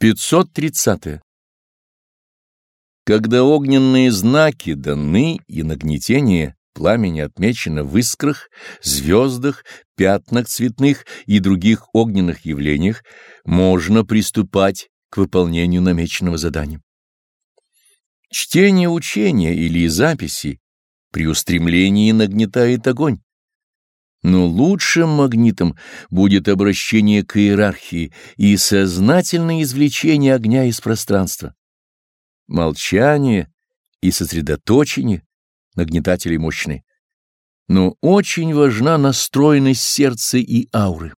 530. -е. Когда огненные знаки даны и нагнетение пламени отмечено в искрах, звездах, пятнах цветных и других огненных явлениях, можно приступать к выполнению намеченного задания. Чтение учения или записи при устремлении нагнетает огонь. Но лучшим магнитом будет обращение к иерархии и сознательное извлечение огня из пространства. Молчание и сосредоточение нагнетателей мощны. Но очень важна настроенность сердца и ауры.